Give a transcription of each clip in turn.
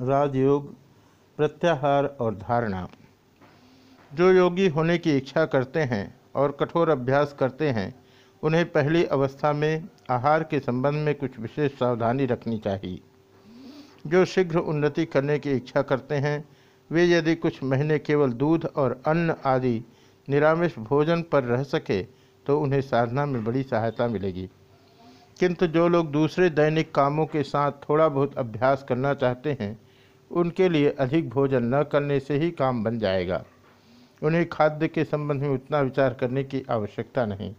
राजयोग, प्रत्याहार और धारणा। जो योगी होने की इच्छा करते हैं और कठोर अभ्यास करते हैं, उन्हें पहली अवस्था में आहार के संबंध में कुछ विशेष सावधानी रखनी चाहिए। जो शीघ्र उन्नति करने की इच्छा करते हैं, वे यदि कुछ महीने केवल दूध और अन्न आदि निरामिष भोजन पर रह सके तो उन्हें साधना में बड़ी सहायता मिलेगी। किंतु जो लोग दूसरे दैनिक कामों के साथ थोड़ा बहुत अभ्यास करना चाहते हैं उनके लिए अधिक भोजन न करने से ही काम बन जाएगा। उन्हें खाद्य के संबंध में उतना विचार करने की आवश्यकता नहीं।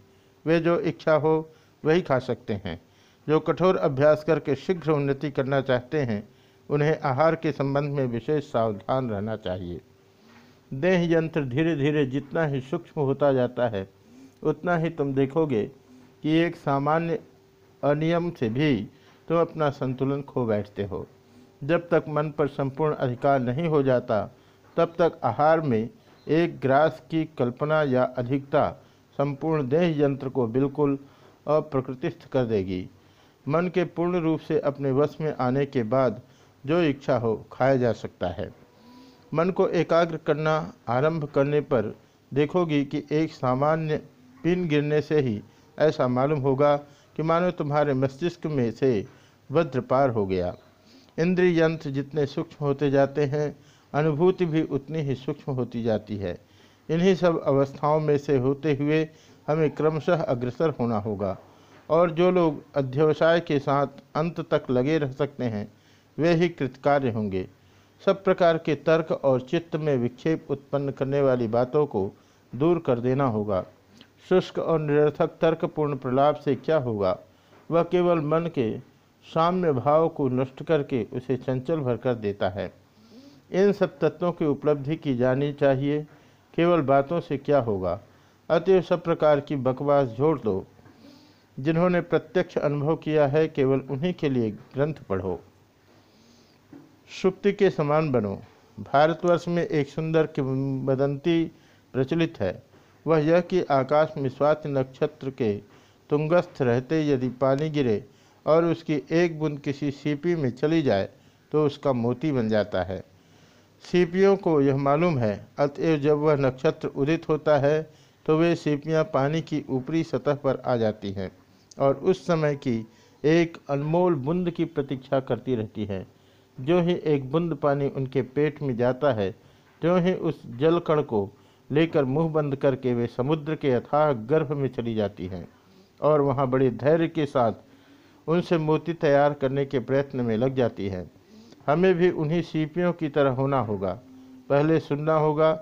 वे जो इच्छा हो, वही खा सकते हैं। जो कठोर अभ्यास करके शीघ्र उन्नति करना चाहते हैं, उन्हें आहार के संबंध में विशेष सावधान रहना चाहिए। देह यंत्र धीरे धीरे जितना ही सूक्ष्म होता जाता है, उतना ही तुम देखोगे कि एक सामान्य अनियम से भी तुम अपना संतुलन खो बैठते हो। जब तक मन पर संपूर्ण अधिकार नहीं हो जाता, तब तक आहार में एक ग्रास की कल्पना या अधिकता संपूर्ण देह यंत्र को बिल्कुल अप्रकृतिस्थ कर देगी। मन के पूर्ण रूप से अपने वश में आने के बाद जो इच्छा हो, खाया जा सकता है। मन को एकाग्र करना आरंभ करने पर देखोगी कि एक सामान्य पिन गिरने से ही ऐसा मालूम होगा कि मानो तुम्हारे मस्तिष्क में से वज्रपार हो गया। इंद्रिय यंत्र जितने सूक्ष्म होते जाते हैं, अनुभूति भी उतनी ही सूक्ष्म होती जाती है। इन्हीं सब अवस्थाओं में से होते हुए हमें क्रमशः अग्रसर होना होगा। और जो लोग अध्यवसाय के साथ अंत तक लगे रह सकते हैं, वे ही कृतकार्य होंगे। सब प्रकार के तर्क और चित्त में विक्षेप उत्पन्न करने वाली बातों को दूर कर देना होगा। शुष्क और निरर्थक तर्कपूर्ण प्रलाप से क्या होगा? वह केवल मन के साम्य भाव को नष्ट करके उसे चंचल भर कर देता है। इन सब तत्वों की उपलब्धि की जानी चाहिए। केवल बातों से क्या होगा? अतएव सब प्रकार की बकवास जोड़ दो। जिन्होंने प्रत्यक्ष अनुभव किया है, केवल उन्हीं के लिए ग्रंथ पढ़ो। सुक्ति के समान बनो। भारतवर्ष में एक सुंदर किंवदंती प्रचलित है। वह यह कि आकाश में स्वाति नक्षत्र के तुंगस्थ रहते यदि पानी गिरे और उसकी एक बूंद किसी सीपी में चली जाए तो उसका मोती बन जाता है। सीपियों को यह मालूम है, अतएव जब वह नक्षत्र उदित होता है तो वे सीपियाँ पानी की ऊपरी सतह पर आ जाती हैं और उस समय की एक अनमोल बुंद की प्रतीक्षा करती रहती है। जो ही एक बुंद पानी उनके पेट में जाता है, त्यों ही उस जल कण को लेकर मुँह बंद करके वे समुद्र के अथाह गर्भ में चली जाती हैं और वहाँ बड़े धैर्य के साथ उनसे मोती तैयार करने के प्रयत्न में लग जाती है। हमें भी उन्हीं सीपियों की तरह होना होगा। पहले सुनना होगा,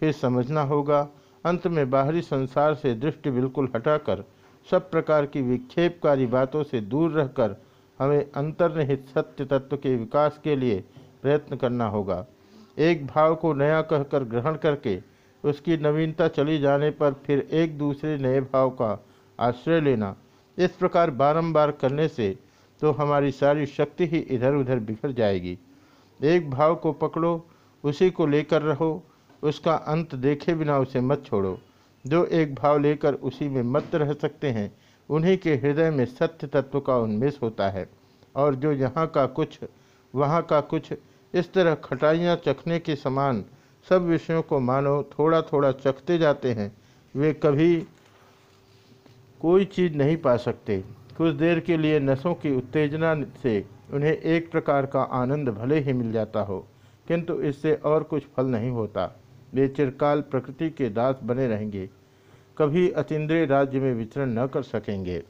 फिर समझना होगा। अंत में बाहरी संसार से दृष्टि बिल्कुल हटाकर, सब प्रकार की विक्षेपकारी बातों से दूर रहकर हमें अंतर्निहित सत्य तत्व के विकास के लिए प्रयत्न करना होगा। एक भाव को नया कहकर ग्रहण करके, उसकी नवीनता चली जाने पर फिर एक दूसरे नए भाव का आश्रय लेना इस प्रकार बारंबार करने से तो हमारी सारी शक्ति ही इधर उधर बिखर जाएगी। एक भाव को पकड़ो, उसी को लेकर रहो, उसका अंत देखे बिना उसे मत छोड़ो। जो एक भाव लेकर उसी में मत रह सकते हैं, उन्हीं के हृदय में सत्य तत्व का उन्मेष होता है। और जो यहाँ का कुछ, वहाँ का कुछ, इस तरह खटाइयाँ चखने के समान सब विषयों को मानो थोड़ा थोड़ा चखते जाते हैं, वे कभी कोई चीज़ नहीं पा सकते। कुछ देर के लिए नसों की उत्तेजना से उन्हें एक प्रकार का आनंद भले ही मिल जाता हो, किंतु इससे और कुछ फल नहीं होता। वे चिरकाल प्रकृति के दास बने रहेंगे। कभी अतीन्द्रिय राज्य में वितरण न कर सकेंगे।